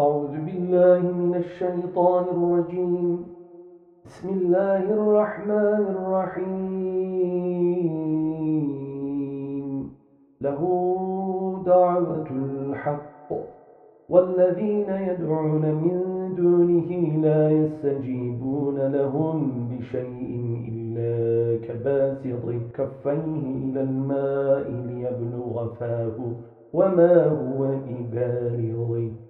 أعوذ بالله من الشيطان الرجيم. بسم الله الرحمن الرحيم. له دعوة الحق. والذين يدعون من دونه لا يستجيبون لهم بشيء إلا كباسط كفيه إلى الماء ليبلغ فاه وما هو ببالغه.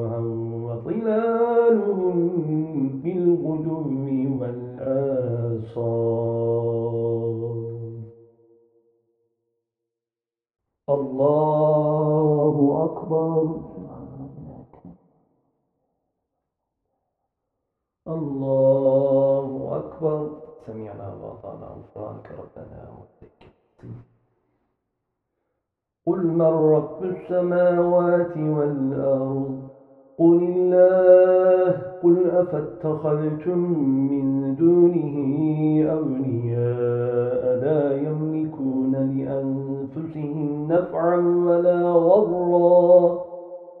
سمعنا وأطعنا غفرانك ربنا قل من رب السماوات والأرض؟ قل الله. قل أفاتخذتم من دونه أولياء لا يملكون لأنفسهم نفعا ولا ضرا.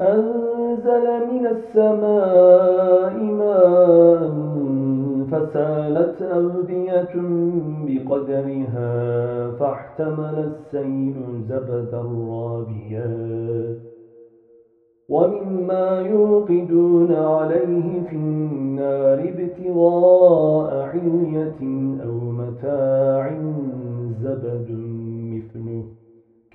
أنزل من السماء ماء فسالت أودية بقدرها فاحتمل السيل زبدا رابيا ومما يوقدون عليه في النار ابتغاء حلية أو متاع زبد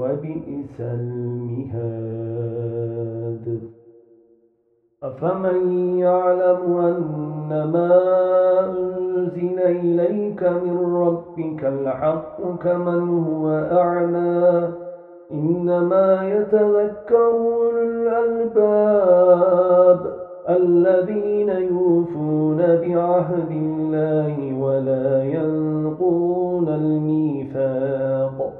وبئس المهاد. أفمن يعلم أن ما أنزل إليك من ربك الحق كمن هو أعمى؟ إنما يتذكر الألباب الذين يوفون بعهد الله ولا ينقضون الميثاق.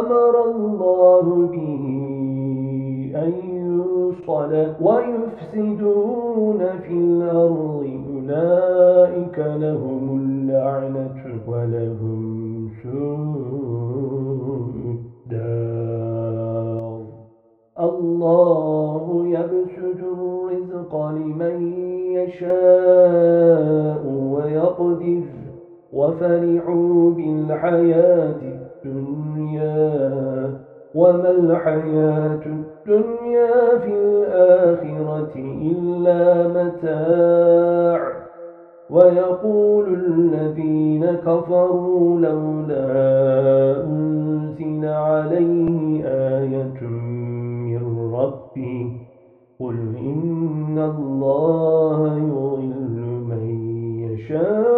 أمر الله به أن يوصل ويفسدون في الأرض. أولئك لهم اللعنة ولهم سوء الدار. الله يبسد الرزق لمن يشاء ويقدر. وفرحوا بالحياة وما الحياة الدنيا في الآخرة إلا متاع. ويقول الذين كفروا لولا أنزل عليه آية من ربي قل إن الله يضل من يشاء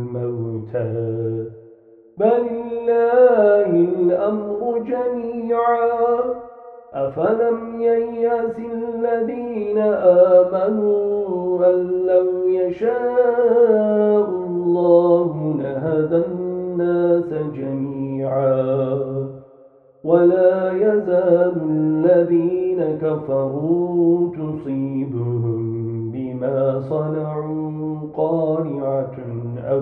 الموتى. بل الله الأمر جميعا. أفلم ييأس الذين آمنوا أن لو يشاء الله لهدى الناس جميعا. ولا يزال الذين كفروا تصيبهم بما صنعوا قارعة أو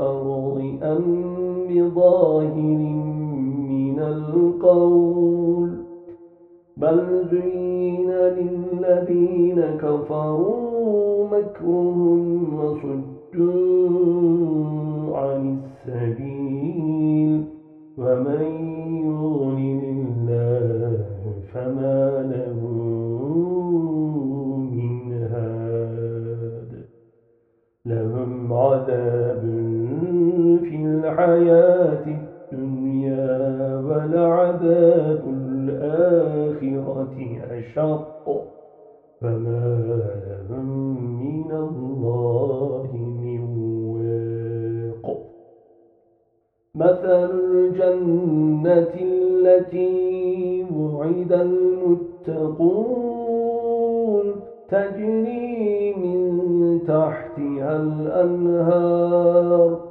بظاهر من القول. بل زين للذين كفروا مكرهم وصدوا عن السبيل. ومن يضلل الله فما له من هاد. لهم عذاب الحياة الدنيا ولعذاب الآخرة أشق. فما لهم من الله من واق. مثل الجنة التي وعد المتقون تجري من تحتها الأنهار.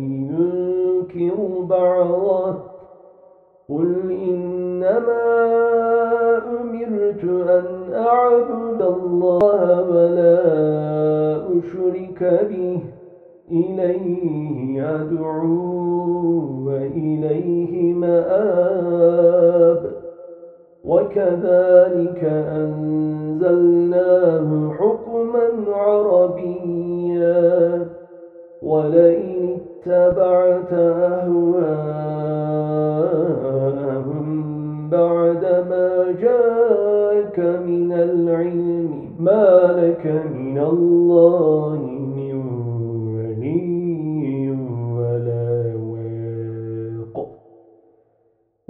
ينكر بعضه. قل إنما أمرت أن أعبد الله ولا أشرك به. إليه أدعو وإليه مآب. وكذلك أنزلناه حكما عربيا. ولئن اتبعت أهواءهم بعدما جاءك من العلم؟ ما لك من الله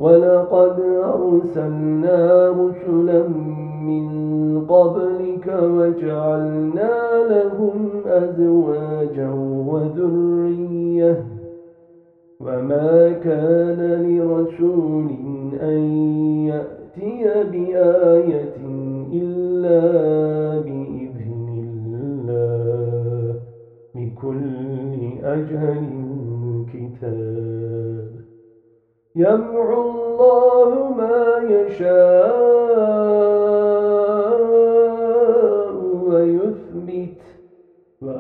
ولقد أرسلنا رسلا من قبلك وجعلنا لهم أزواجا وذرية. وما كان لرسول أن يأتي بآية إلا بإذن الله. لكل أجل كتاب. يمعو الله ما يشاء.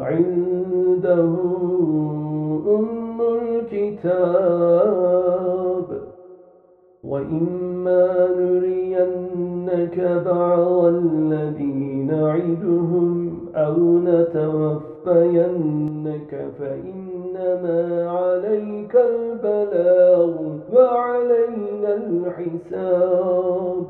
وعنده أم الكتاب وإما نرينك بعض الذي نعدهم أو نتوفينك فإنما عليك البلاغ وعلينا الحساب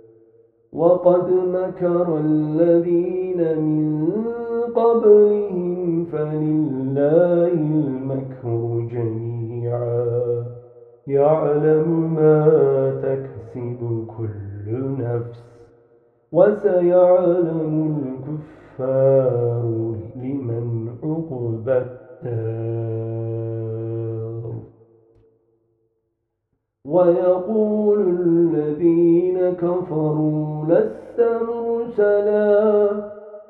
وقد مكر الذين من قبلهم فلله المكر جميعا يعلم ما تكسب كل نفس وسيعلم الكفار لمن عقب الدار ويقول الذين كفروا لست مرسلا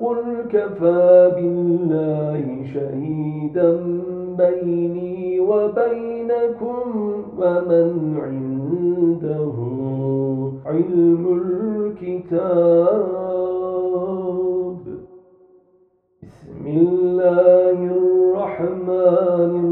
قل كفى بالله شهيدا بيني وبينكم ومن عنده علم الكتاب. بسم الله الرحمن الرحيم.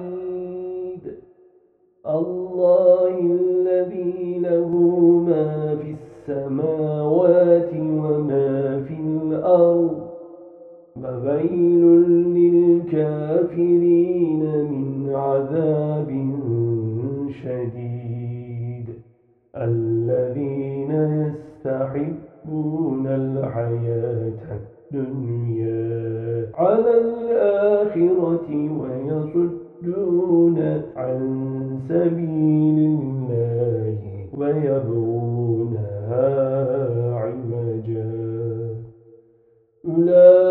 وويل للكافرين من عذاب شديد الذين يستحبون الحياة الدنيا على الآخرة ويصدون عن سبيل الله ويبغونها عوجا أولئك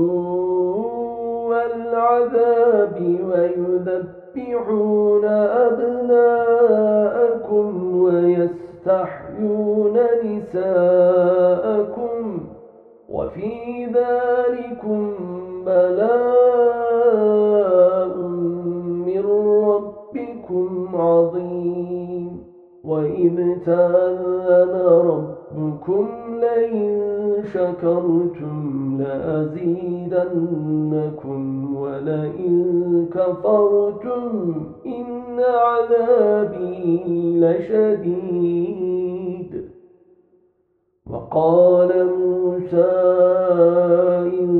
سوء العذاب ويذبحون أبناءكم ويستحيون نساءكم وفي ذلكم بلاء من ربكم عظيم. وإذ تأذن ربكم لئن شكرتم لأزيدنكم ولئن كفرتم إن عذابي لشديد. وقال موسى إن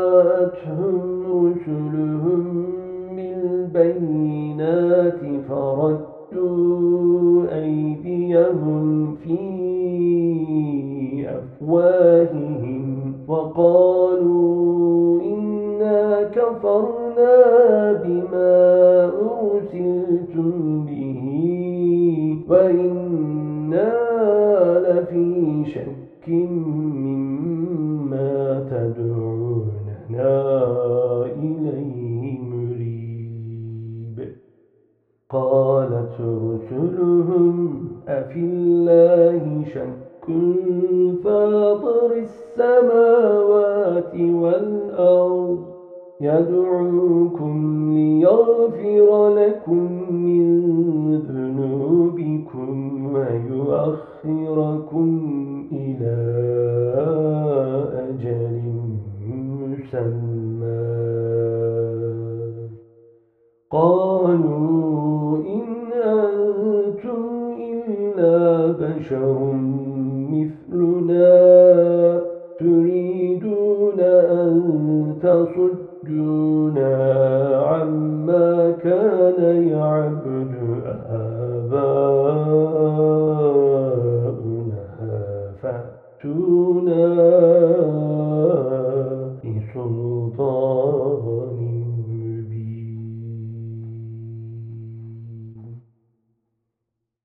بالبينات فردوا أيديهم في أفواههم وقالوا إنا كفرنا بما أرسلتم به وإنا لفي شك مما قالوا إن أنتم إلا بشر